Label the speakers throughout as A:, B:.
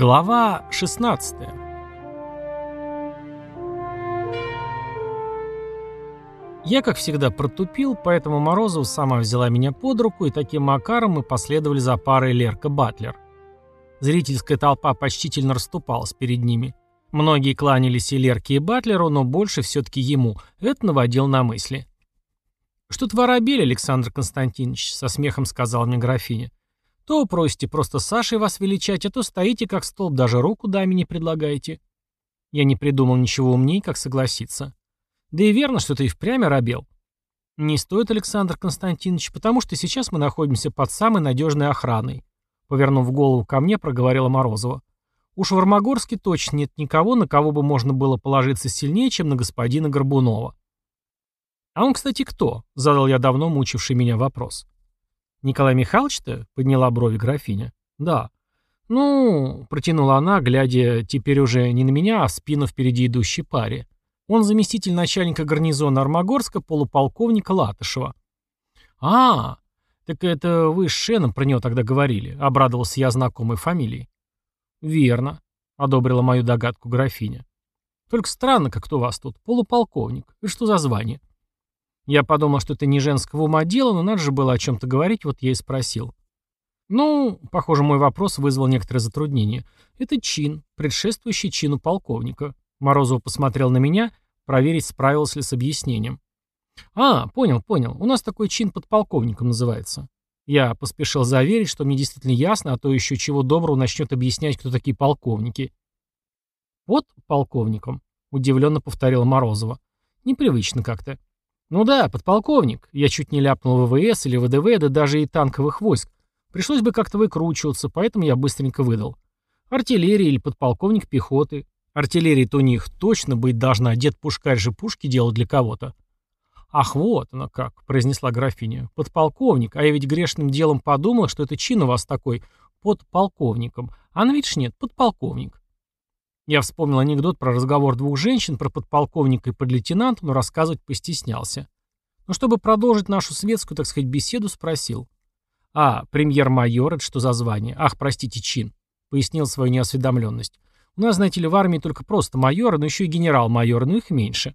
A: Глава 16 Я, как всегда, протупил, поэтому Морозова сама взяла меня под руку, и таким макаром мы последовали за парой Лерка-Батлер. Зрительская толпа почтительно расступалась перед ними. Многие кланялись и Лерке, и Батлеру, но больше все-таки ему. Это наводил на мысли. «Что-то воробели, Александр Константинович», — со смехом сказала мне графиня. «То просите просто Сашей вас величать, а то стоите как столб, даже руку даме не предлагаете». Я не придумал ничего умней, как согласиться. Да и верно, что ты и впрямь оробел. Не стоит, Александр Константинович, потому что сейчас мы находимся под самой надежной охраной. Повернув голову ко мне, проговорила Морозова. Уж в Армагорске точно нет никого, на кого бы можно было положиться сильнее, чем на господина Горбунова. «А он, кстати, кто?» — задал я давно мучивший меня вопрос. «Николай Михайлович-то?» — подняла брови графиня. «Да». «Ну...» — протянула она, глядя теперь уже не на меня, а в спину впереди идущей паре. Он заместитель начальника гарнизона Армагорска, полуполковника Латышева. «А, так это вы с Шеном про него тогда говорили», — обрадовался я знакомой фамилии. «Верно», — одобрила мою догадку графиня. «Только странно, как-то у вас тут. Полуполковник. И что за звание?» Я подумал, что это не женского ума дело, но надо же было о чем-то говорить, вот я и спросил. Ну, похоже, мой вопрос вызвал некоторое затруднение. Это чин, предшествующий чину полковника. Морозов посмотрел на меня, проверить, справился ли с объяснением. «А, понял, понял. У нас такой чин подполковником называется». Я поспешил заверить, что мне действительно ясно, а то еще чего доброго начнет объяснять, кто такие полковники. «Вот полковником», — удивленно повторила Морозова. «Непривычно как-то». «Ну да, подполковник. Я чуть не ляпнул ВВС или ВДВ, да даже и танковых войск. Пришлось бы как-то выкручиваться, поэтому я быстренько выдал. Артиллерия или подполковник пехоты. Артиллерия-то у них точно быть должна, дед Пушкарь же пушки делал для кого-то. «Ах, вот оно как», — произнесла графиня. «Подполковник, а я ведь грешным делом подумал, что это чин у вас такой, под полковником. А ну видишь, нет, подполковник». Я вспомнил анекдот про разговор двух женщин, про подполковника и подлейтенанта, но рассказывать постеснялся. Но чтобы продолжить нашу светскую, так сказать, беседу, спросил. «А, премьер-майор, это что за звание? Ах, простите, чин», — пояснил свою неосведомленность. У нас, знаете ли, в армии только просто майоры, но еще и генерал-майоры, но их меньше.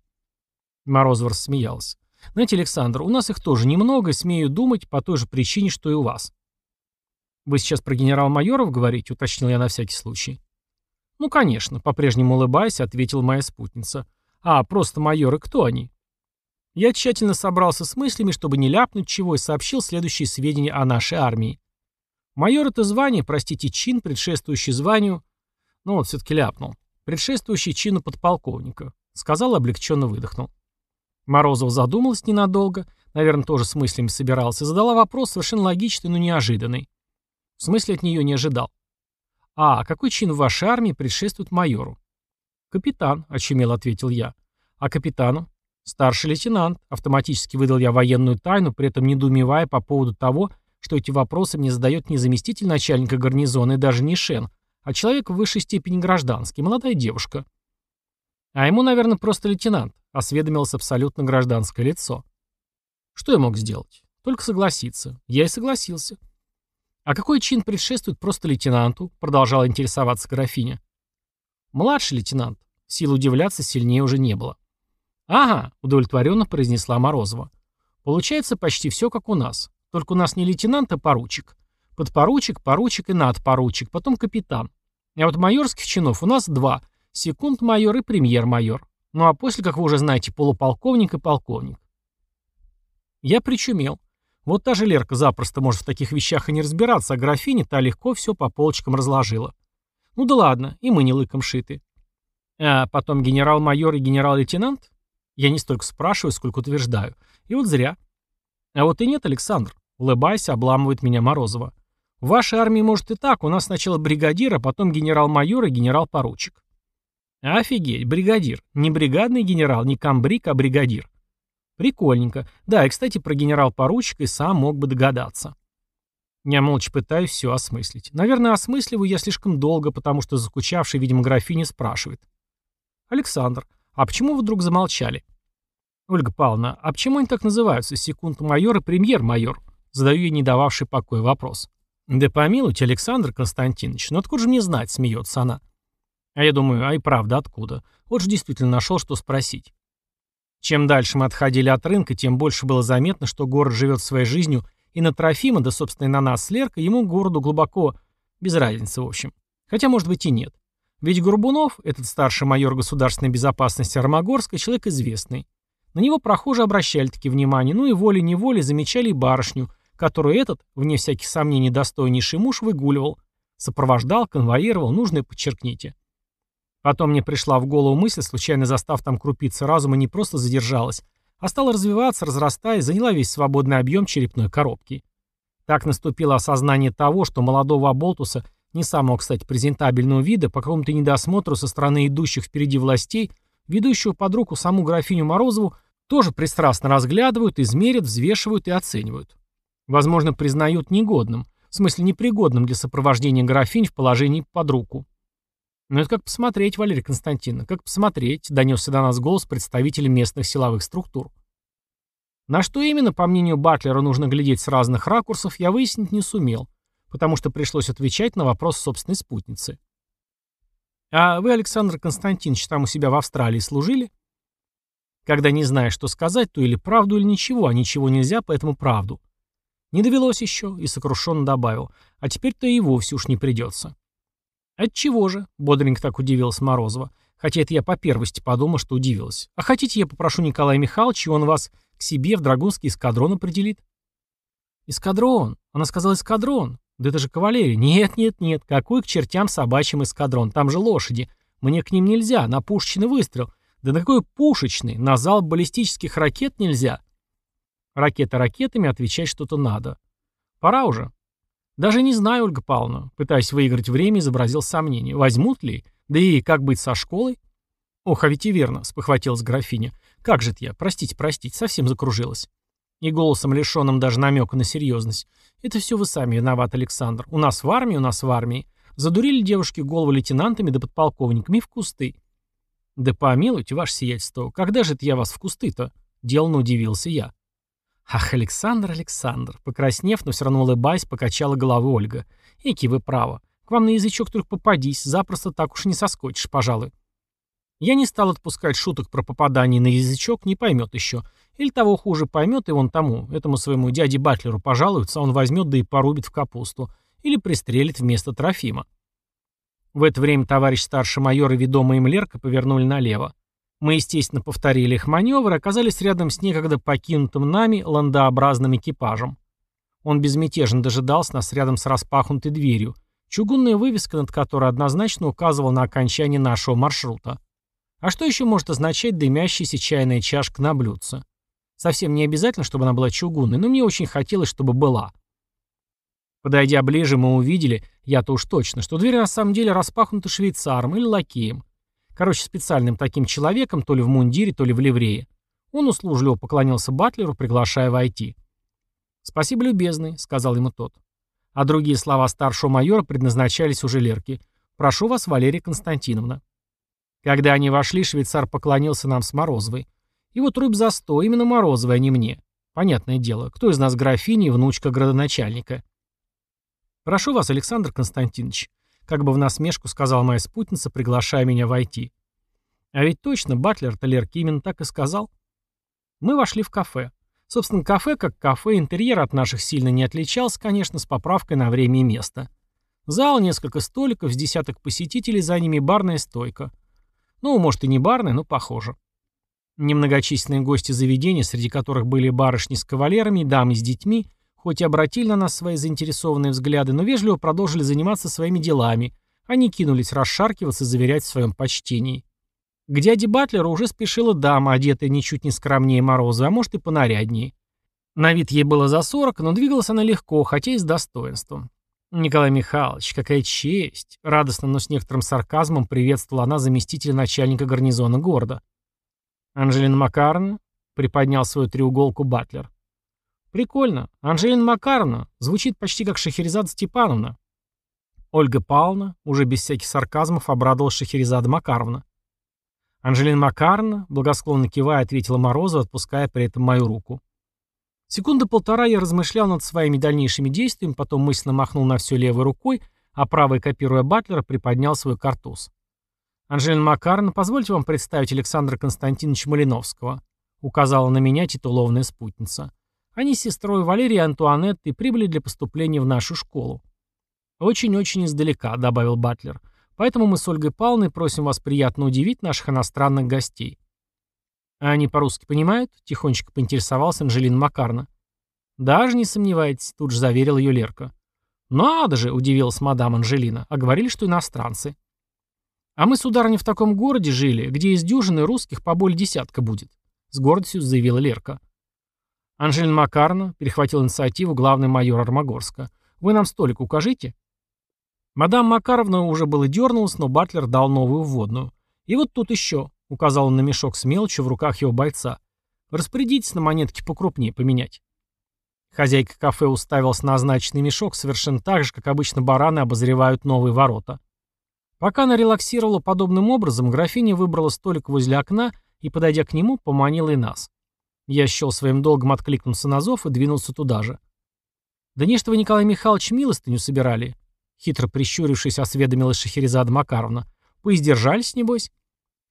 A: Морозов рассмеялся. Знаете, Александр, у нас их тоже немного, смею думать, по той же причине, что и у вас. Вы сейчас про генерал-майоров говорите, уточнил я на всякий случай. Ну, конечно, по-прежнему улыбаясь, ответила моя спутница. А, просто майоры, кто они? Я тщательно собрался с мыслями, чтобы не ляпнуть чего, и сообщил следующие сведения о нашей армии. Майор — это звание, простите, чин, предшествующий званию ну вот, все-таки ляпнул. Предшествующий чину подполковника. Сказал, облегченно выдохнул. Морозов задумалась ненадолго, наверное, тоже с мыслями собирался, задала вопрос совершенно логичный, но неожиданный. В смысле от нее не ожидал. «А, какой чин в вашей армии предшествует майору?» «Капитан», — очумело ответил я. «А капитану?» «Старший лейтенант», — автоматически выдал я военную тайну, при этом недоумевая по поводу того, что эти вопросы мне задает не заместитель начальника гарнизона и даже не Шен, а человек в высшей степени гражданский, молодая девушка. А ему, наверное, просто лейтенант, осведомилось абсолютно гражданское лицо. Что я мог сделать? Только согласиться. Я и согласился. А какой чин предшествует просто лейтенанту? Продолжала интересоваться графиня. Младший лейтенант. Сил удивляться сильнее уже не было. «Ага», — удовлетворенно произнесла Морозова. «Получается почти все как у нас. Только у нас не лейтенант, а поручик. Подпоручик, поручик и надпоручик, потом капитан. А вот майорских чинов у нас два. Секунд-майор и премьер-майор. Ну а после, как вы уже знаете, полуполковник и полковник. Я причумел. Вот та же Лерка запросто может в таких вещах и не разбираться, а графиня та легко все по полочкам разложила. Ну да ладно, и мы не лыком шиты. А потом генерал-майор и генерал-лейтенант? Я не столько спрашиваю, сколько утверждаю. И вот зря. А вот и нет, Александр. Улыбаясь, обламывает меня Морозова. В вашей армии, может, и так. У нас сначала бригадир, а потом генерал-майор и генерал-поручик. Офигеть, бригадир. Не бригадный генерал, не комбриг, а бригадир. Прикольненько. Да, и, кстати, про генерал-поручика и сам мог бы догадаться. Я молча пытаюсь все осмыслить. Наверное, осмысливаю я слишком долго, потому что заскучавший, видимо, графиня спрашивает. «Александр, а почему вы вдруг замолчали?» «Ольга Павловна, а почему они так называются? Секунд-майор и премьер-майор?» Задаю я не дававший покоя вопрос. «Да помилуйте, Александр Константинович, ну откуда же мне знать?» — смеется она. А я думаю, а и правда, откуда? Вот же действительно нашел, что спросить. Чем дальше мы отходили от рынка, тем больше было заметно, что город живет своей жизнью, и на Трофима, да, собственно, и на нас с Леркой, ему городу глубоко без разницы, в общем. Хотя, может быть, и нет. Ведь Горбунов, этот старший майор государственной безопасности Армагорска, человек известный. На него прохожие обращали таки внимание, ну и волей-неволей замечали и барышню, которую этот, вне всяких сомнений, достойнейший муж выгуливал, сопровождал, конвоировал, нужное подчеркните. Потом мне пришла в голову мысль, случайно застав там крупицы разума, не просто задержалась, а стала развиваться, разрастаясь, заняла весь свободный объем черепной коробки. Так наступило осознание того, что молодого Аболтуса, не самого, кстати, презентабельного вида, по какому-то недосмотру со стороны идущих впереди властей, ведущего под руку саму графиню Морозову, тоже пристрастно разглядывают, измерят, взвешивают и оценивают. Возможно, признают негодным, в смысле непригодным для сопровождения графинь в положении под руку. «Ну это как посмотреть, Валерий Константиновна, как посмотреть», — донесся до нас голос представителей местных силовых структур. На что именно, по мнению Батлера, нужно глядеть с разных ракурсов, я выяснить не сумел, потому что пришлось отвечать на вопрос собственной спутницы. «А вы, Александр Константинович, там у себя в Австралии служили?» Когда не знаешь, что сказать, то или правду, или ничего, а ничего нельзя, поэтому правду. Не довелось еще, и сокрушенно добавил, а теперь-то и вовсе уж не придется. «Отчего же?» — бодренько так удивилась Морозова. Хотя это я по первости подумал, что удивилась. «А хотите, я попрошу Николая Михайловича, и он вас к себе в Драгунский эскадрон определит?» «Эскадрон!» Она сказала «эскадрон». «Да это же кавалерия». «Нет, нет, нет. Какой к чертям собачьим эскадрон? Там же лошади. Мне к ним нельзя. На пушечный выстрел. Да на какой пушечный? На зал баллистических ракет нельзя». Ракета ракетами, отвечать что-то надо. Пора уже. «Даже не знаю, Ольга Павловна», пытаясь выиграть время, изобразил сомнение. «Возьмут ли? Да и как быть со школой?» «Ох, а ведь и верно», — спохватилась графиня. «Как же это я? Простите, простите, совсем закружилась». И голосом, лишенным даже намека на серьезность. «Это все вы сами виноват, Александр. У нас в армии, у нас в армии. Задурили девушки голову лейтенантами да подполковниками в кусты». «Да помилуйте, ваше сиятельство, когда же это я вас в кусты-то?» Делно удивился я. «Ах, Александр, Александр!» Покраснев, но все равно улыбаясь, покачала головой Ольга. «Эки вы право. К вам на язычок только попадись, запросто так уж не соскочишь, пожалуй». Я не стал отпускать шуток про попадание на язычок, не поймет еще. Или того хуже поймет, и он тому, этому своему дяде Батлеру пожалуется, он возьмет да и порубит в капусту. Или пристрелит вместо Трофима. В это время товарищ старший майор и ведомый им Лерка повернули налево. Мы, естественно, повторили их маневр и оказались рядом с некогда покинутым нами ландообразным экипажем. Он безмятежно дожидался нас рядом с распахнутой дверью, чугунная вывеска над которой однозначно указывала на окончание нашего маршрута. А что еще может означать дымящаяся чайная чашка на блюдце? Совсем не обязательно, чтобы она была чугунной, но мне очень хотелось, чтобы была. Подойдя ближе, мы увидели, я-то уж точно, что дверь на самом деле распахнута швейцаром или лакеем. Короче, специальным таким человеком, то ли в мундире, то ли в ливрее. Он услужливо поклонился Батлеру, приглашая войти. «Спасибо, любезный», — сказал ему тот. А другие слова старшего майора предназначались уже Лерке. «Прошу вас, Валерия Константиновна». Когда они вошли, швейцар поклонился нам с Морозовой. Его труп за сто, именно Морозовой, а не мне. Понятное дело, кто из нас графиня и внучка градоначальника? «Прошу вас, Александр Константинович», как бы в насмешку сказала моя спутница, приглашая меня войти. А ведь точно, Батлер-то Лерки именно так и сказал. Мы вошли в кафе. Собственно, кафе как кафе, интерьер от наших сильно не отличался, конечно, с поправкой на время и место. Зал, несколько столиков, с десяток посетителей, за ними барная стойка. Ну, может и не барная, но похоже. Немногочисленные гости заведения, среди которых были барышни с кавалерами, дамы с детьми, хоть и обратили на нас свои заинтересованные взгляды, но вежливо продолжили заниматься своими делами, не кинулись расшаркиваться и заверять в своем почтении. К дяде Батлеру уже спешила дама, одетая ничуть не скромнее Мороза, а может и понаряднее. На вид ей было за сорок, но двигалась она легко, хотя и с достоинством. «Николай Михайлович, какая честь!» Радостно, но с некоторым сарказмом приветствовала она заместителя начальника гарнизона города. «Анжелина Макаровна?» — приподнял свою треуголку Батлер. Прикольно. Анжелина Макаровна. Звучит почти как Шахерезада Степановна. Ольга Павловна, уже без всяких сарказмов, обрадовала Шахерезада Макаровна. Анжелина Макаровна, благосклонно кивая, ответила Морозова, отпуская при этом мою руку. Секунда полтора я размышлял над своими дальнейшими действиями, потом мысленно махнул на все левой рукой, а правой, копируя Батлера, приподнял свой картуз. «Анжелина Макаровна, позвольте вам представить Александра Константиновича Малиновского», указала на меня титулованная спутница. Они с сестрой Валерией Антуанеттой прибыли для поступления в нашу школу. «Очень-очень издалека», — добавил Батлер. «Поэтому мы с Ольгой Павловной просим вас приятно удивить наших иностранных гостей». «А они по-русски понимают?» — тихонечко поинтересовался Анжелина Макарна. «Даже не сомневайтесь», — тут же заверил ее Лерка. «Надо же!» — удивилась мадам Анжелина. «А говорили, что иностранцы». «А мы, сударыня, в таком городе жили, где из дюжины русских по более десятка будет», — с гордостью заявила Лерка. Анжелина Макарна перехватил инициативу главный майор Армагорска. «Вы нам столик укажите?» Мадам Макаровна уже было дернулась, но Батлер дал новую вводную. «И вот тут еще», — указал он на мешок с мелочью в руках его бойца. «Распорядитесь на монетки покрупнее поменять». Хозяйка кафе уставилась на означенный мешок совершенно так же, как обычно бараны обозревают новые ворота. Пока она релаксировала подобным образом, графиня выбрала столик возле окна и, подойдя к нему, поманила и нас. Я счел своим долгом откликнуться на зов и двинулся туда же. «Да не, что вы, Николай Михайлович, милостыню собирали?» Хитро прищурившись, осведомилась Шахерезада Макаровна. «Поиздержались, небось?»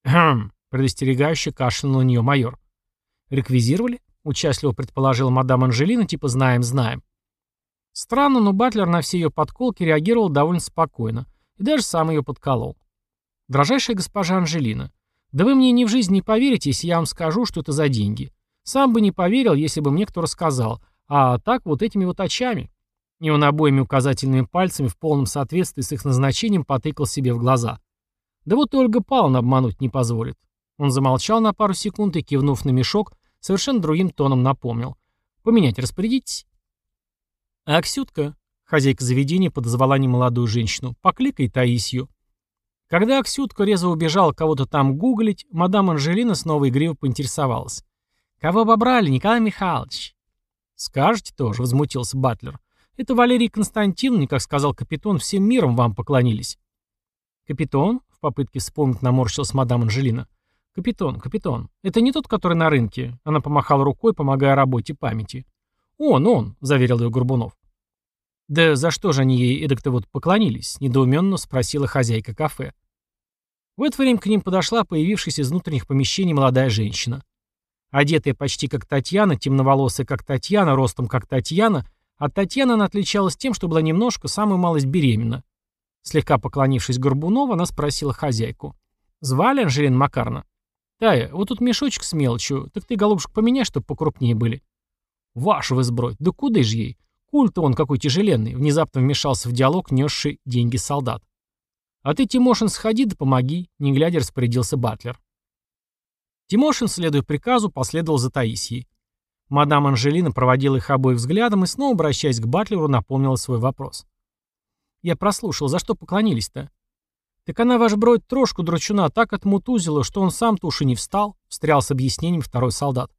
A: «Хм», — предостерегающе кашлянул на нее майор. «Реквизировали?» — участливо предположила мадам Анжелина, типа «знаем-знаем». Странно, но Батлер на все ее подколки реагировал довольно спокойно и даже сам ее подколол. «Дорожайшая госпожа Анжелина, да вы мне ни в жизнь не поверите, если я вам скажу, что это за деньги. Сам бы не поверил, если бы мне кто рассказал, а так вот этими вот очами». И он обоими указательными пальцами в полном соответствии с их назначением потыкал себе в глаза. Да вот Ольга Павловна обмануть не позволит. Он замолчал на пару секунд и, кивнув на мешок, совершенно другим тоном напомнил. «Поменять распорядитесь». Аксютка, хозяйка заведения, подозвала немолодую женщину, покликай Таисью. Когда Аксютка резво убежала кого-то там гуглить, мадам Анжелина снова игриво поинтересовалась. «Кого обобрали, Николай Михайлович?» «Скажете тоже», — возмутился Батлер. Это Валерий Константиновне, как сказал капитан, всем миром вам поклонились. Капитан, в попытке вспомнить, наморщилась мадам Анжелина. Капитан, капитан, это не тот, который на рынке. Она помахала рукой, помогая работе памяти. Он, он, заверил ее Горбунов. Да за что же они ей эдак-то вот поклонились? Недоуменно спросила хозяйка кафе. В это время к ним подошла появившаяся из внутренних помещений молодая женщина. Одетая почти как Татьяна, темноволосая как Татьяна, ростом как Татьяна, от Татьяны она отличалась тем, что была немножко, самую малость беременна. Слегка поклонившись Горбунову, она спросила хозяйку. «Звали Анжелина Макарна?» «Тая, вот тут мешочек с мелочью, так ты, голубушка, поменяй, чтобы покрупнее были». «Ваш вы сброй, да куда ж ей? Культ он какой тяжеленный», внезапно вмешался в диалог несший деньги солдат. «А ты, Тимошин, сходи да помоги», не глядя распорядился Батлер. Тимошин, следуя приказу, последовал за Таисией. Мадам Анжелина проводила их обоих взглядом и снова, обращаясь к Батлеру, напомнила свой вопрос. «Я прослушал, за что поклонились-то?» «Так она, ваш бродь, трошку драчуна так отмутузила, что он сам-то уж и не встал», — встрял с объяснением второй солдат.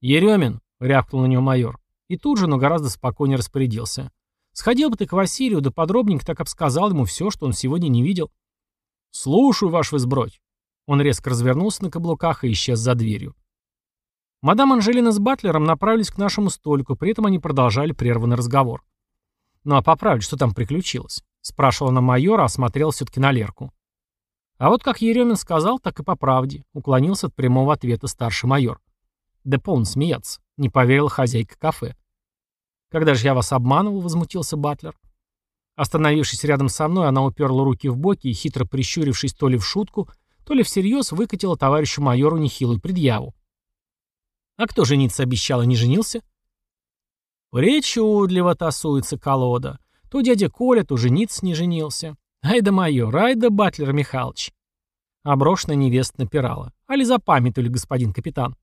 A: «Еремин», — рявкнул на него майор, и тут же, но гораздо спокойнее распорядился. «Сходил бы ты к Василию, да подробненько так обсказал ему все, что он сегодня не видел». «Слушаю, ваш возбродь». Он резко развернулся на каблуках и исчез за дверью. Мадам Анжелина с Батлером направились к нашему столику, при этом они продолжали прерванный разговор. «Ну а по что там приключилось?» — спрашивала она майора, а смотрел все-таки на Лерку. А вот как Еремин сказал, так и по правде, уклонился от прямого ответа старший майор. Да полно смеяться, не поверила хозяйка кафе. «Когда же я вас обманывал?» — возмутился Батлер. Остановившись рядом со мной, она уперла руки в боки и, хитро прищурившись то ли в шутку, то ли всерьез, выкатила товарищу майору нехилую предъяву. А кто жениться обещал и не женился? Причудливо тасуется колода. То дядя Коля, то жениться не женился. Ай да майор, ай да Батлер Михайлович. Оброшенная невеста напирала. Али запамятовали, господин капитан.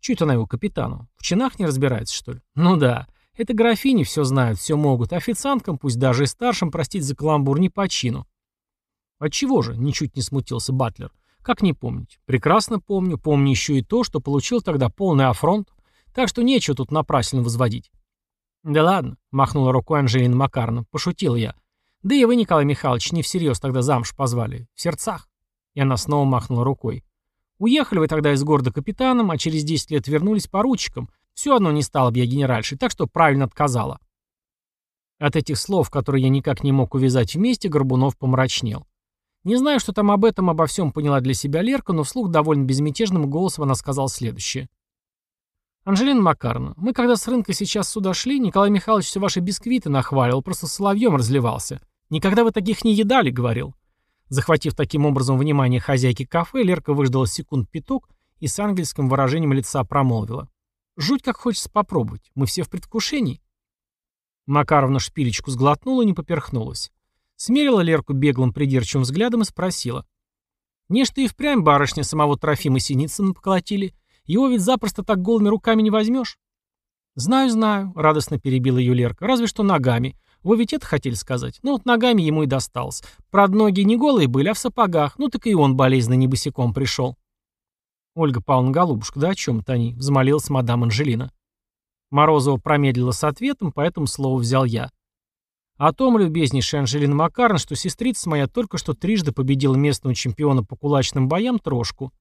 A: Чуть она его капитану? В чинах не разбирается, что ли? Ну да. Это графини все знают, все могут. Официанткам, пусть даже и старшим, простить за каламбур не по чину. Отчего же? Ничуть не смутился Батлер. Как не помнить? Прекрасно помню. Помню еще и то, что получил тогда полный афронт. Так что нечего тут напрасно возводить. Да ладно, махнула рукой Анжелина Макарна. Пошутил я. Да и вы, Николай Михайлович, не всерьез тогда замуж позвали. В сердцах. И она снова махнула рукой. Уехали вы тогда из города капитаном, а через 10 лет вернулись поручиком. Все одно не стало бы я генеральшей, так что правильно отказала. От этих слов, которые я никак не мог увязать вместе, Горбунов помрачнел. Не знаю, что там об этом, обо всем поняла для себя Лерка, но вслух довольно безмятежным голосом она сказала следующее. «Анжелина Макаровна, мы когда с рынка сейчас сюда шли, Николай Михайлович все ваши бисквиты нахваливал, просто соловьем разливался. Никогда вы таких не едали, — говорил». Захватив таким образом внимание хозяйки кафе, Лерка выждала секунд пяток и с ангельским выражением лица промолвила. «Жуть как хочется попробовать. Мы все в предвкушении». Макаровна шпилечку сглотнула и не поперхнулась. Смерила Лерку беглым придирчивым взглядом и спросила. «Не ж ты и впрямь барышня самого Трофима Синицына поколотили. Его ведь запросто так голыми руками не возьмешь. «Знаю, знаю», — радостно перебила ее Лерка, — «разве что ногами. Вы ведь это хотели сказать? Ну вот ногами ему и досталось. Правда, ноги не голые были, а в сапогах. Ну так и он болезненно не босиком пришел». «Ольга Павловна, голубушка, да о чем-то они?» — взмолилась мадам Анжелина. Морозова промедлила с ответом, поэтому слово взял я. О том, любезнейшая Анжелина Макарна, что сестрица моя только что трижды победила местного чемпиона по кулачным боям Трошку.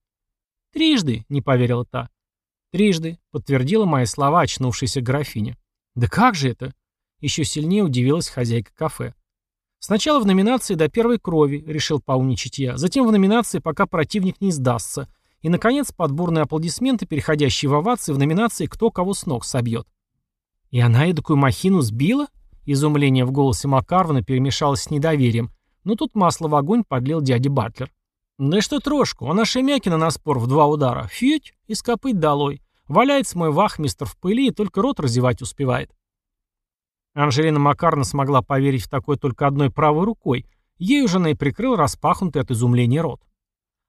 A: «Трижды», — не поверила та. «Трижды», — подтвердила мои слова очнувшаяся графиня. «Да как же это?» Еще сильнее удивилась хозяйка кафе. «Сначала в номинации «До первой крови», — решил поумничать я. Затем в номинации «Пока противник не сдастся». И, наконец, подборные аплодисменты, переходящие в овации в номинации «Кто кого с ног собьет». «И она эдакую махину сбила?» Изумление в голосе Макарвана перемешалось с недоверием, но тут масло в огонь подлил дядя Батлер. Да что трошку, она Шемякина на спор в два удара. Фьють и скопыть долой. Валяется мой вахмистр в пыли и только рот разевать успевает. Анжелина Макарна смогла поверить в такое только одной правой рукой. Ей уже и прикрыл распахнутый от изумления рот.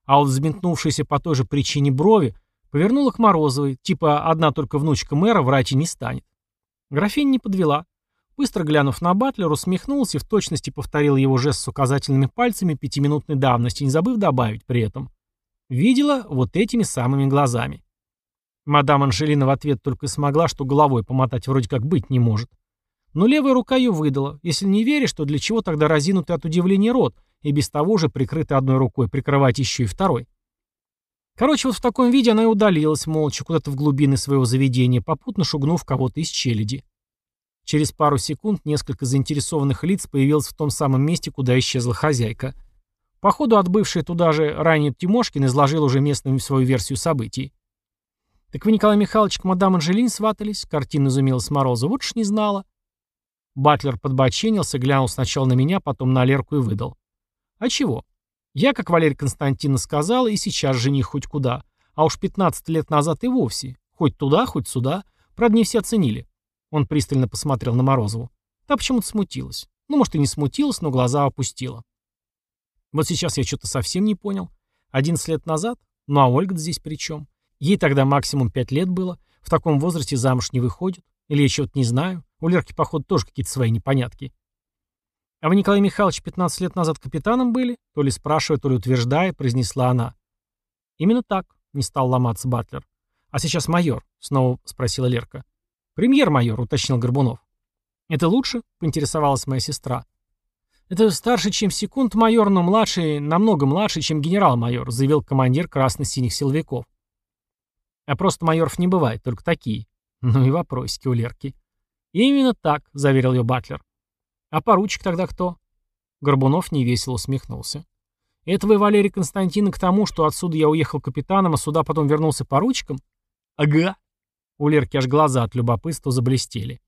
A: А вот взметнувшаяся по той же причине брови повернула к Морозовой, типа одна только внучка мэра врать и не станет. Графиня не подвела. Быстро глянув на Батлер, усмехнулся и в точности повторил его жест с указательными пальцами пятиминутной давности, не забыв добавить при этом. Видела вот этими самыми глазами. Мадам Анжелина в ответ только смогла, что головой помотать вроде как быть не может. Но левая рука ее выдала. Если не веришь, то для чего тогда разинутый от удивления рот, и без того же прикрытый одной рукой, прикрывать еще и второй? Короче, вот в таком виде она и удалилась молча куда-то в глубины своего заведения, попутно шугнув кого-то из челяди. Через пару секунд несколько заинтересованных лиц появилось в том самом месте, куда исчезла хозяйка. Походу, отбывший туда же ранее Тимошкин изложил уже местным свою версию событий. «Так вы, Николай Михайлович, к мадам Анжелин сватались?» — картина изумилась Мороза. «Вот ж не знала». Батлер подбоченился, глянул сначала на меня, потом на Лерку и выдал. «А чего? Я, как Валерий Константиновна сказала, и сейчас жених хоть куда. А уж 15 лет назад и вовсе. Хоть туда, хоть сюда. Правда, не все оценили. Он пристально посмотрел на Морозову. Та почему-то смутилась. Ну, может, и не смутилась, но глаза опустила. Вот сейчас я что-то совсем не понял. Одиннадцать лет назад? Ну, а Ольга здесь при чем? Ей тогда максимум пять лет было. В таком возрасте замуж не выходит. Или я чего-то не знаю. У Лерки, походу, тоже какие-то свои непонятки. А вы, Николай Михайлович, 15 лет назад капитаном были? То ли спрашивая, то ли утверждая, произнесла она. Именно так, не стал ломаться Батлер. А сейчас майор, снова спросила Лерка. «Премьер-майор», — уточнил Горбунов. «Это лучше?» — поинтересовалась моя сестра. «Это старше, чем секунд-майор, но младший, намного младше, чем генерал-майор», — заявил командир красно-синих силовиков. «А просто майоров не бывает, только такие». Ну и вопросики у Лерки. «Именно так», — заверил ее Батлер. «А поручик тогда кто?» Горбунов невесело усмехнулся. «Это вы, Валерий Константин, к тому, что отсюда я уехал капитаном, а сюда потом вернулся поручиком?» «Ага», у Лерки аж глаза от любопытства заблестели.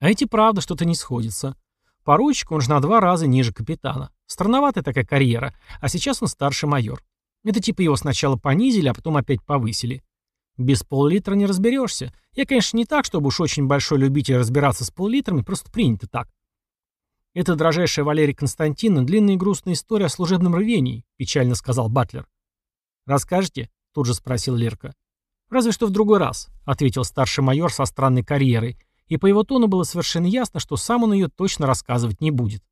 A: А эти правда что-то не сходится. Поручик, он же на два раза ниже капитана. Странноватая такая карьера, а сейчас он старший майор. Это типа его сначала понизили, а потом опять повысили. Без пол-литра не разберешься. Я, конечно, не так, чтобы уж очень большой любитель разбираться с пол-литрами, просто принято так. Это, дрожайшая Валерия Константиновна, длинная и грустная история о служебном рвении, печально сказал Батлер. «Расскажете?» — тут же спросил Лерка. «Разве что в другой раз», — ответил старший майор со странной карьерой, и по его тону было совершенно ясно, что сам он ее точно рассказывать не будет.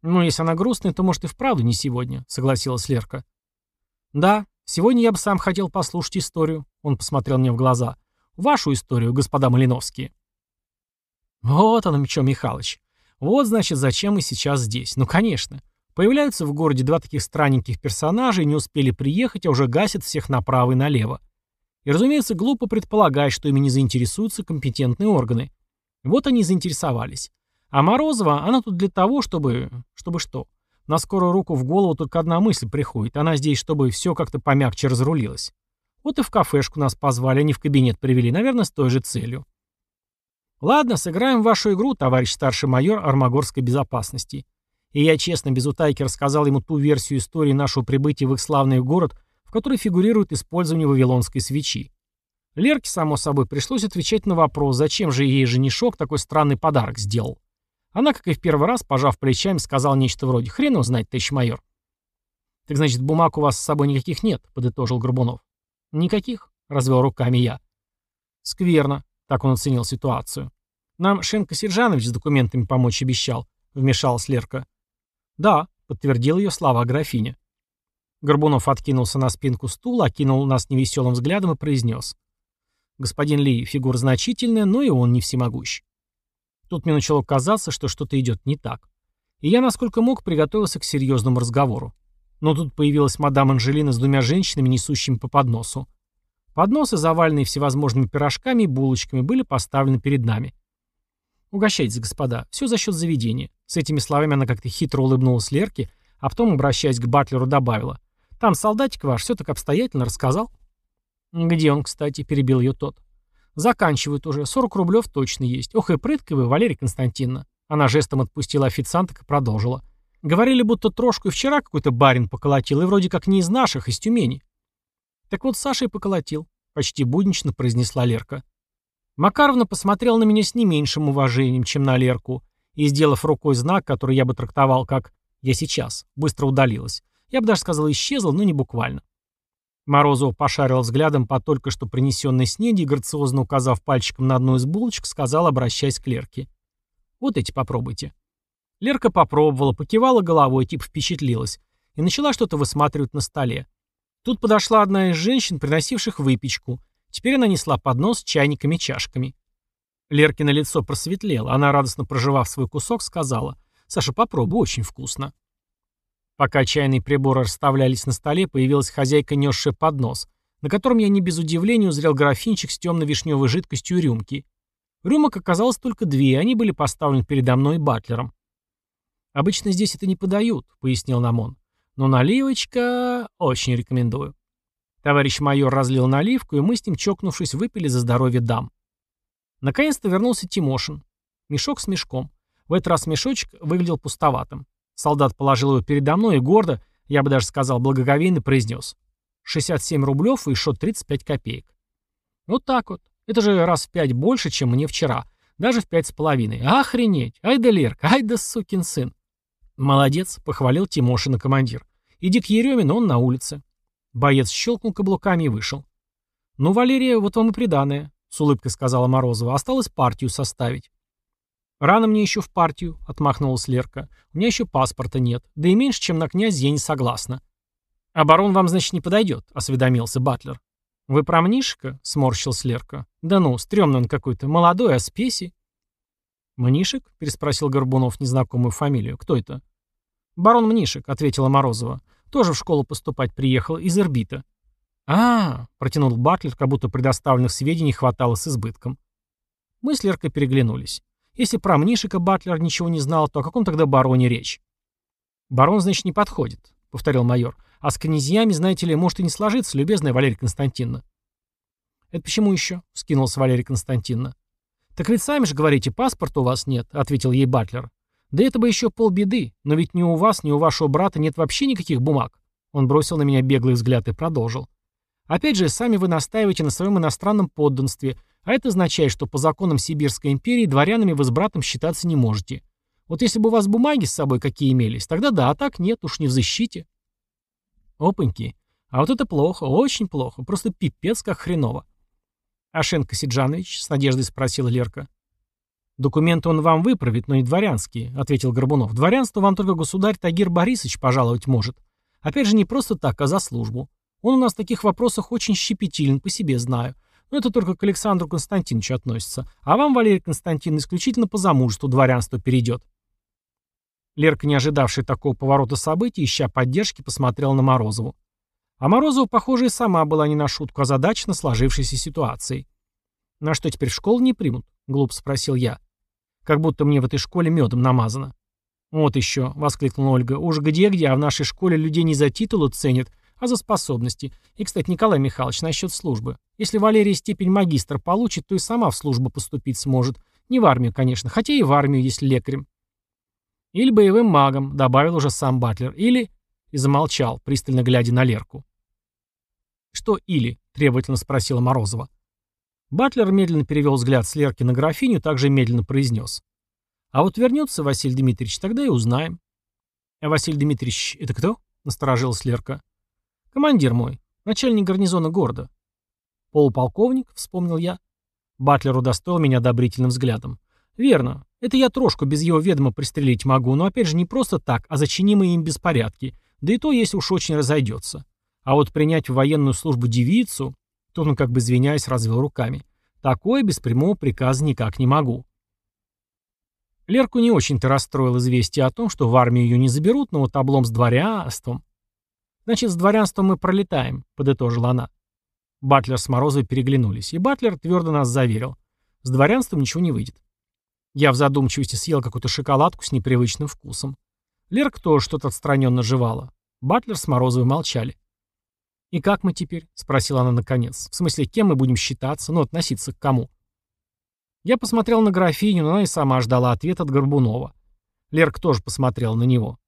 A: «Ну, если она грустная, то, может, и вправду не сегодня», — согласилась Лерка. «Да, сегодня я бы сам хотел послушать историю», — он посмотрел мне в глаза. «Вашу историю, господа Малиновские». «Вот оно, Мичо Михайлович. Вот, значит, зачем мы сейчас здесь. Ну, конечно. Появляются в городе два таких странненьких персонажа и не успели приехать, а уже гасят всех направо и налево. И, разумеется, глупо предполагать, что ими не заинтересуются компетентные органы. Вот они и заинтересовались. А Морозова, она тут для того, чтобы... Чтобы что? На скорую руку в голову только одна мысль приходит. Она здесь, чтобы все как-то помягче разрулилось. Вот и в кафешку нас позвали, они в кабинет привели, наверное, с той же целью. Ладно, сыграем в вашу игру, товарищ старший майор Армагорской безопасности. И я честно, без утайки рассказал ему ту версию истории нашего прибытия в их славный город, в которой фигурирует использование вавилонской свечи. Лерке, само собой, пришлось отвечать на вопрос, зачем же ей женишок такой странный подарок сделал. Она, как и в первый раз, пожав плечами, сказала нечто вроде «Хрен его знать, товарищ майор». «Так значит, бумаг у вас с собой никаких нет», — подытожил Горбунов. «Никаких», — развел руками я. «Скверно», — так он оценил ситуацию. «Нам Шенко Сержанович с документами помочь обещал», — вмешалась Лерка. «Да», — подтвердил ее слова графиня. Горбунов откинулся на спинку стула, окинул нас невеселым взглядом и произнес. «Господин Ли, фигура значительная, но и он не всемогущ». Тут мне начало казаться, что что-то идет не так. И я, насколько мог, приготовился к серьезному разговору. Но тут появилась мадам Анжелина с двумя женщинами, несущими по подносу. Подносы, заваленные всевозможными пирожками и булочками, были поставлены перед нами. «Угощайтесь, господа. Все за счет заведения». С этими словами она как-то хитро улыбнулась Лерке, а потом, обращаясь к Батлеру, добавила. «Там солдатик ваш все так обстоятельно рассказал». «Где он, кстати?» — перебил ее тот. «Заканчивают уже. 40 рублев точно есть. Ох и прытка вы, Валерия Константиновна». Она жестом отпустила официанток и продолжила. Говорили, будто трошку и вчера какой-то барин поколотил, и вроде как не из наших, из Тюмени. Так вот Саша и поколотил, почти буднично произнесла Лерка. Макаровна посмотрела на меня с не меньшим уважением, чем на Лерку, и, сделав рукой знак, который я бы трактовал как «я сейчас», быстро удалилась. Я бы даже сказал исчезла, но не буквально. Морозова пошарил взглядом по только что принесенной снеди и, грациозно указав пальчиком на одну из булочек, сказал, обращаясь к Лерке. «Вот эти попробуйте». Лерка попробовала, покивала головой, типа впечатлилась, и начала что-то высматривать на столе. Тут подошла одна из женщин, приносивших выпечку. Теперь она несла поднос с чайниками и чашками. Леркино лицо просветлело. Она, радостно проживав свой кусок, сказала, «Саша, попробуй, очень вкусно». Пока чайные приборы расставлялись на столе, появилась хозяйка, несшая поднос, на котором я не без удивления узрел графинчик с темно-вишневой жидкостью и рюмки. Рюмок оказалось только две, они были поставлены передо мной батлером. «Обычно здесь это не подают», — пояснил Намон. «Но наливочка... очень рекомендую». Товарищ майор разлил наливку, и мы с ним, чокнувшись, выпили за здоровье дам. Наконец-то вернулся Тимошин. Мешок с мешком. В этот раз мешочек выглядел пустоватым. Солдат положил его передо мной и гордо, я бы даже сказал благоговейно, произнес. 67 рублев и шот 35 копеек. Вот так вот. Это же раз в пять больше, чем мне вчера. Даже в пять с половиной. Охренеть! Ай да Лерка, ай да сукин сын. «Молодец», — похвалил Тимошина командир. «Иди к Еремину, он на улице». Боец щелкнул каблуками и вышел. «Ну, Валерия, вот вам и приданное», — с улыбкой сказала Морозова. «Осталось партию составить». «Рано мне еще в партию», — отмахнулась Лерка. «У меня еще паспорта нет. Да и меньше, чем на князь, я не согласна». «Оборон вам, значит, не подойдет», — осведомился Батлер. «Вы про Мнишика?» — сморщился Лерка. «Да ну, стрёмный он какой-то. Молодой, а спеси». «Мнишек?» — переспросил Горбунов незнакомую фамилию. «Кто это?» «Барон Мнишек», — ответила Морозова. «Тоже в школу поступать приехал, из Ирбита». «А-а-а», — протянул Батлер, как будто предоставленных сведений хватало с избытком. Мы с Леркой переглянулись. Если про Мнишика Батлер ничего не знал, то о каком тогда бароне речь? «Барон, значит, не подходит», — повторил майор. «А с князьями, знаете ли, может и не сложиться, любезная Валерия Константиновна». «Это почему еще?» — скинулась Валерия Константиновна. «Так ведь сами же говорите, паспорта у вас нет», — ответил ей Батлер. Да это бы еще полбеды, но ведь ни у вас, ни у вашего брата нет вообще никаких бумаг. Он бросил на меня беглый взгляд и продолжил. Опять же, сами вы настаиваете на своем иностранном подданстве, а это означает, что по законам Сибирской империи дворянами вы с братом считаться не можете. Вот если бы у вас бумаги с собой какие имелись, тогда да, а так нет, уж не в защите. Опаньки. А вот это плохо, очень плохо, просто пипец как хреново. Ашенко Сиджанович, с надеждой спросила Лерка. «Документы он вам выправит, но не дворянские», — ответил Горбунов. «Дворянство вам только государь Тагир Борисович пожаловать может. Опять же, не просто так, а за службу. Он у нас в таких вопросах очень щепетилен, по себе знаю. Но это только к Александру Константиновичу относится. А вам, Валерий Константин, исключительно по замужеству дворянство перейдет». Лерка, не ожидавшая такого поворота событий, ища поддержки, посмотрела на Морозову. А Морозова, похоже, и сама была не на шутку озадачена сложившейся ситуацией. «На что теперь в школу не примут?» — глупо спросил я. «Как будто мне в этой школе медом намазано». «Вот еще», — воскликнула Ольга, — «уж где-где, а в нашей школе людей не за титулы ценят, а за способности. И, кстати, Николай Михайлович, насчет службы. Если Валерия степень магистра получит, то и сама в службу поступить сможет. Не в армию, конечно, хотя и в армию, если лекарем. Или боевым магом, добавил уже сам Батлер. Или... И замолчал, пристально глядя на Лерку. «Что «или»?» — требовательно спросила Морозова. Батлер медленно перевел взгляд с Лерки на графиню, также медленно произнес. «А вот вернется Василий Дмитриевич, тогда и узнаем». «А Василий Дмитриевич, это кто?» — насторожилась Лерка. «Командир мой, начальник гарнизона города». «Полуполковник?» — вспомнил я. Батлер удостоил меня одобрительным взглядом. «Верно. Это я трошку без его ведома пристрелить могу, но опять же не просто так, а зачинимые им беспорядки. Да и то, если уж очень разойдется. А вот принять в военную службу девицу...» Тут он, как бы извиняясь, развел руками. «Такое без прямого приказа никак не могу». Лерку не очень-то расстроил известие о том, что в армию ее не заберут, но вот облом с дворянством... «Значит, с дворянством мы пролетаем», — подытожила она. Батлер с Морозовой переглянулись, и Батлер твердо нас заверил. С дворянством ничего не выйдет. Я в задумчивости съел какую-то шоколадку с непривычным вкусом. Лерка тоже что-то отстраненно жевала. Батлер с Морозовой молчали. «И как мы теперь?» — спросила она наконец. «В смысле, кем мы будем считаться? Ну, относиться к кому?» Я посмотрел на графиню, но она и сама ждала ответ от Горбунова. Лерка тоже посмотрел на него.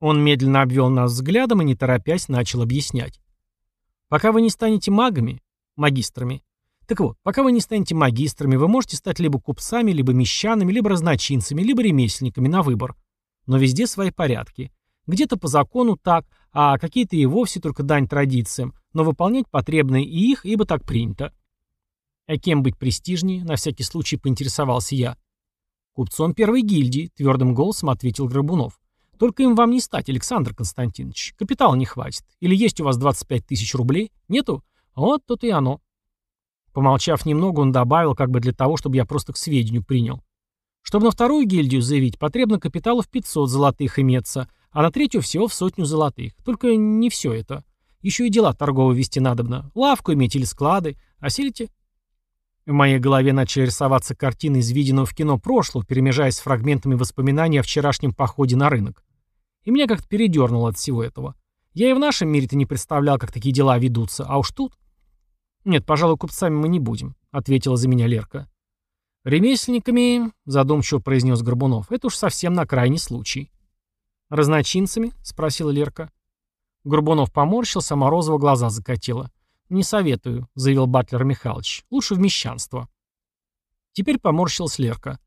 A: Он медленно обвел нас взглядом и, не торопясь, начал объяснять. Пока вы не станете магами, магистрами. Так вот, пока вы не станете магистрами, вы можете стать либо купцами, либо мещанами, либо разночинцами, либо ремесленниками на выбор. Но везде свои порядки. Где-то по закону так, а какие-то и вовсе только дань традициям, но выполнять потребные и их, ибо так принято. А кем быть престижнее, на всякий случай поинтересовался я. Купцом первой гильдии, твердым голосом ответил Грабунов. Только им вам не стать, Александр Константинович. Капитала не хватит. Или есть у вас 25 тысяч рублей? Нету? Вот тут и оно. Помолчав немного, он добавил, как бы для того, чтобы я просто к сведению принял. Чтобы на вторую гильдию заявить, потребно капитала в 500 золотых иметься, а на третью всего в сотню золотых. Только не все это. Еще и дела торговые вести надобно. Лавку иметь или склады. Осилите? В моей голове начали рисоваться картины из виденного в кино прошлого, перемежаясь с фрагментами воспоминаний о вчерашнем походе на рынок. И меня как-то передернуло от всего этого. Я и в нашем мире-то не представлял, как такие дела ведутся, а уж тут... Нет, пожалуй, купцами мы не будем, ответила за меня Лерка. Ремесленниками, задумчиво произнес Горбунов, это уж совсем на крайний случай. Разночинцами? спросила Лерка. Горбунов поморщился, а Морозова глаза закатила. «Не советую», — заявил Батлер Михайлович. «Лучше в мещанство». Теперь поморщилась Лерка.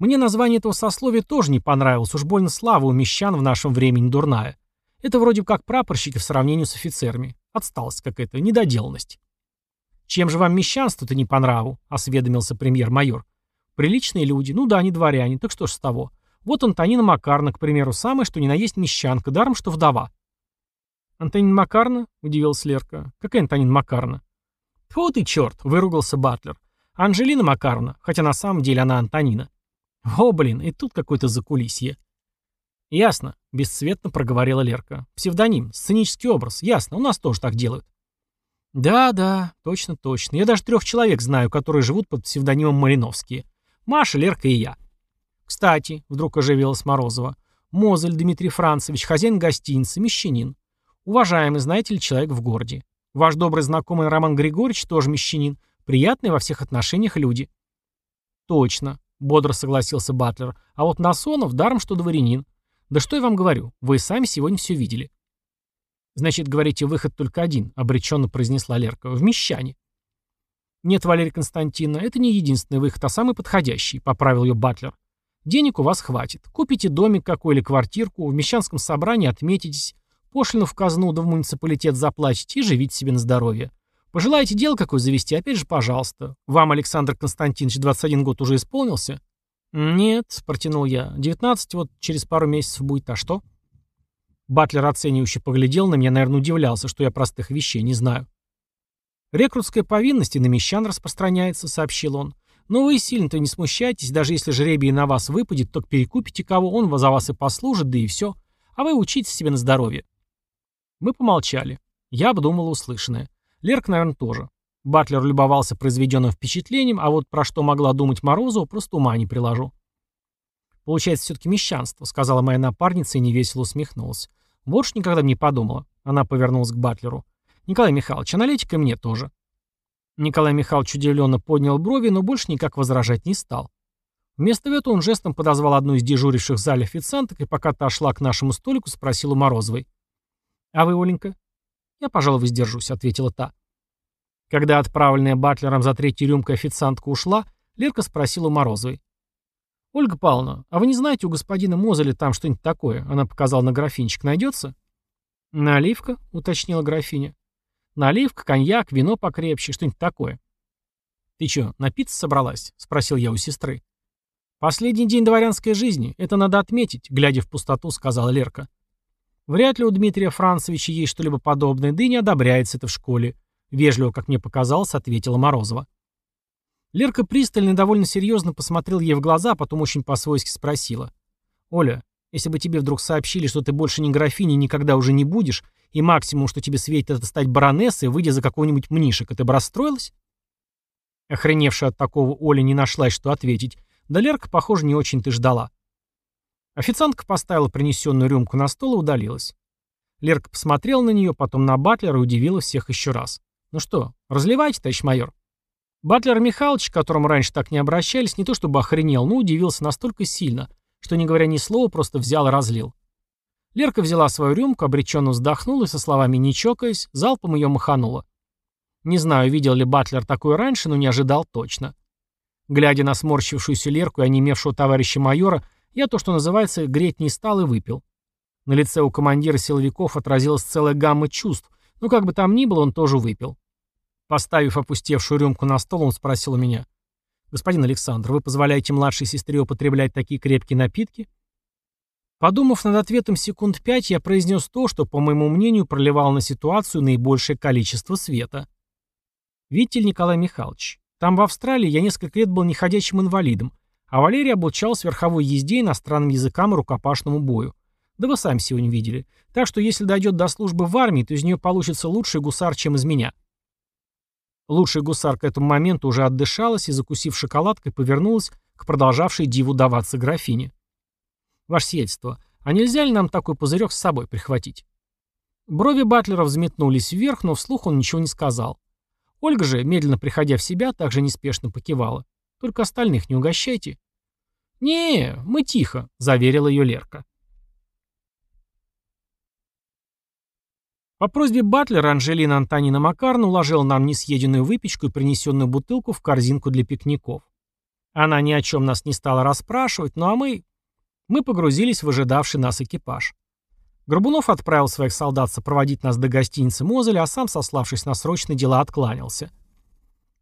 A: Мне название этого сословия тоже не понравилось, уж больно слава у мещан в нашем времени дурная. Это вроде как прапорщики в сравнении с офицерами. Отсталость какая-то, недоделанность. «Чем же вам мещанство-то не по нраву?» — осведомился премьер-майор. «Приличные люди, ну да, не дворяне, так что ж с того. Вот Антонина Макарна, к примеру, самое, что ни на есть мещанка, даром, что вдова». «Антонина Макарна?» — удивилась Лерка. «Какая Антонина Макарна?» «Тьфу ты, черт!» — выругался Батлер. «Анжелина Макарна, хотя на самом деле она Антонина». О, блин, и тут какое-то закулисье. Ясно, бесцветно проговорила Лерка. Псевдоним, сценический образ. Ясно, у нас тоже так делают. Да, да, точно, точно. Я даже трех человек знаю, которые живут под псевдонимом Мариновские. Маша, Лерка и я. Кстати, вдруг оживилась Морозова. Мозель Дмитрий Францевич, хозяин гостиницы, мещанин. Уважаемый, знаете ли, человек в городе. Ваш добрый знакомый Роман Григорьевич тоже мещанин. Приятные во всех отношениях люди. Точно, бодро согласился Батлер. А вот Насонов даром, что дворянин. Да что я вам говорю, вы сами сегодня все видели. Значит, говорите, выход только один, обреченно произнесла Лерка. В мещане. Нет, Валерий Константиновна, это не единственный выход, а самый подходящий, поправил ее Батлер. Денег у вас хватит. Купите домик какой или квартирку, в мещанском собрании отметитесь, пошлину в казну да в муниципалитет заплатите и живите себе на здоровье. Пожелаете дело какое завести, опять же, пожалуйста. Вам, Александр Константинович, 21 год уже исполнился? Нет, протянул я. 19 вот через пару месяцев будет, а что? Батлер оценивающе поглядел на меня, наверное, удивлялся, что я простых вещей не знаю. «Рекрутская повинность и на мещан распространяется», — сообщил он. «Но вы сильно-то не смущайтесь, даже если жребий на вас выпадет, то перекупите кого, он за вас и послужит, да и все. А вы учитесь себе на здоровье». Мы помолчали. Я обдумал услышанное. Лерк, наверное, тоже. Батлер любовался произведенным впечатлением, а вот про что могла думать Морозова, просто ума не приложу. «Получается, все-таки мещанство», — сказала моя напарница и невесело усмехнулась. «Больше никогда не подумала». Она повернулась к Батлеру. «Николай Михайлович, аналитика мне тоже». Николай Михайлович удивленно поднял брови, но больше никак возражать не стал. Вместо этого он жестом подозвал одну из дежуривших в зале официанток и пока та шла к нашему столику, спросил у Морозовой. «А вы, Оленька?» «Я, пожалуй, воздержусь», — ответила та. Когда отправленная Батлером за третьей рюмкой официантка ушла, Лерка спросила у Морозовой. «Ольга Павловна, а вы не знаете, у господина Мозеля там что-нибудь такое?» Она показала на графинчик. «Найдется?» «Наливка», — уточнила графиня. «Наливка, коньяк, вино покрепче, что-нибудь такое». «Ты что, напиться собралась?» — спросил я у сестры. «Последний день дворянской жизни. Это надо отметить», — глядя в пустоту, сказала Лерка. «Вряд ли у Дмитрия Францевича есть что-либо подобное, да и не одобряется это в школе», — вежливо, как мне показалось, ответила Морозова. Лерка пристально и довольно серьезно посмотрел ей в глаза, а потом очень по-свойски спросила. «Оля, если бы тебе вдруг сообщили, что ты больше не графиней никогда уже не будешь, и максимум, что тебе светит, это стать баронессой, выйдя за какого-нибудь мнишек, ты бы расстроилась?» Охреневшая от такого Оля не нашлась, что ответить, да Лерка, похоже, не очень-то ждала. Официантка поставила принесенную рюмку на стол и удалилась. Лерка посмотрела на нее, потом на Батлера и удивила всех еще раз. «Ну что, разливайте, товарищ майор». Батлер Михайлович, к которому раньше так не обращались, не то чтобы охренел, но удивился настолько сильно, что, не говоря ни слова, просто взял и разлил. Лерка взяла свою рюмку, обреченно вздохнула и со словами «не чокаясь», залпом ее маханула. Не знаю, видел ли Батлер такое раньше, но не ожидал точно. Глядя на сморщившуюся Лерку и онемевшего товарища майора, я то, что называется, греть не стал и выпил. На лице у командира силовиков отразилась целая гамма чувств, но как бы там ни было, он тоже выпил. Поставив опустевшую рюмку на стол, он спросил у меня. «Господин Александр, вы позволяете младшей сестре употреблять такие крепкие напитки?» Подумав над ответом секунд пять, я произнес то, что, по моему мнению, проливало на ситуацию наибольшее количество света. Видите Николай Михайлович, там, в Австралии, я несколько лет был неходячим инвалидом, а Валерий обучался верховой езде, иностранным языкам и рукопашному бою. Да вы сами сегодня видели. Так что если дойдет до службы в армии, то из нее получится лучший гусар, чем из меня. Лучший гусар к этому моменту уже отдышалась и, закусив шоколадкой, повернулась к продолжавшей диву даваться графине. Ваше сиятельство, а нельзя ли нам такой пузырек с собой прихватить? Брови Батлера взметнулись вверх, но вслух он ничего не сказал. Ольга же, медленно приходя в себя, также неспешно покивала. «Только остальных не угощайте». «Не, мы тихо», — заверила ее Лерка. По просьбе Батлера Анжелина Антонина Макарна уложила нам несъеденную выпечку и принесенную бутылку в корзинку для пикников. Она ни о чем нас не стала расспрашивать, ну а мы... Мы погрузились в ожидавший нас экипаж. Горбунов отправил своих солдат сопроводить нас до гостиницы Мозеля, а сам, сославшись на срочные дела, откланялся.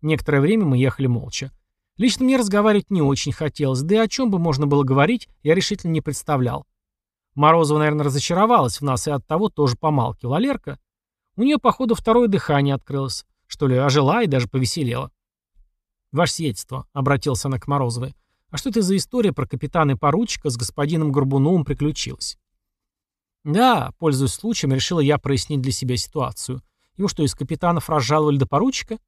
A: Некоторое время мы ехали молча. Лично мне разговаривать не очень хотелось, да и о чем бы можно было говорить, я решительно не представлял. Морозова, наверное, разочаровалась в нас и оттого тоже помалкивала. А Лерка? У нее, походу, второе дыхание открылось. Что ли, ожила и даже повеселела. «Ваше сиятельство», — обратился она к Морозовой, — «а что это за история про капитана и поручика с господином Горбуновым приключилась?» Да, пользуясь случаем, решила я прояснить для себя ситуацию. Его что, из капитанов разжаловали до поручика?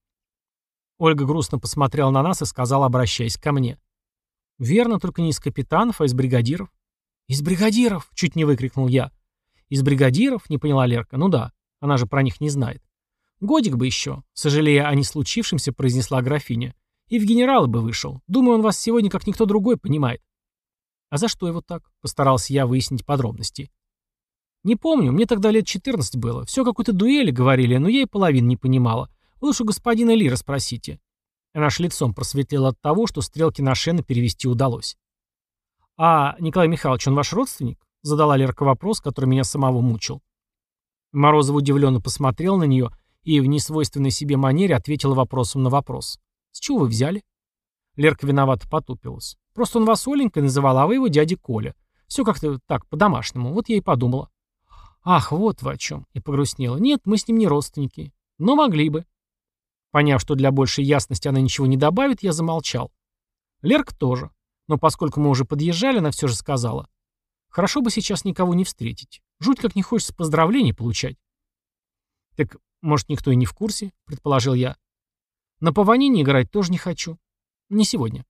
A: Ольга грустно посмотрела на нас и сказала, обращаясь ко мне. Верно, только не из капитанов, а из бригадиров. Из бригадиров! Чуть не выкрикнул я. Из бригадиров? Не поняла Лерка. Ну да, она же про них не знает. Годик бы еще, сожалея о не случившемся, произнесла графиня. И в генералы бы вышел. Думаю, он вас сегодня как никто другой понимает. А за что его так? Постарался я выяснить подробности. Не помню, мне тогда лет 14 было. Все какой-то дуэли говорили, но я и половин не понимала. Лучше господина Лира спросите. Наш лицом просветлел от того, что стрелки на Шена перевести удалось. «А Николай Михайлович, он ваш родственник?» Задала Лерка вопрос, который меня самого мучил. Морозов удивленно посмотрел на нее и в несвойственной себе манере ответила вопросом на вопрос. «С чего вы взяли?» Лерка виновато потупилась. «Просто он вас Оленькой называл, а вы его дядя Коля. Все как-то так, по-домашнему. Вот я и подумала». Ах, вот вы о чем. И погрустнела. Нет, мы с ним не родственники. Но могли бы. Поняв, что для большей ясности она ничего не добавит, я замолчал. Лерк тоже. Но поскольку мы уже подъезжали, она все же сказала. Хорошо бы сейчас никого не встретить. Жуть как не хочется поздравлений получать. Так, может, никто и не в курсе, предположил я. На паванине играть тоже не хочу. Не сегодня.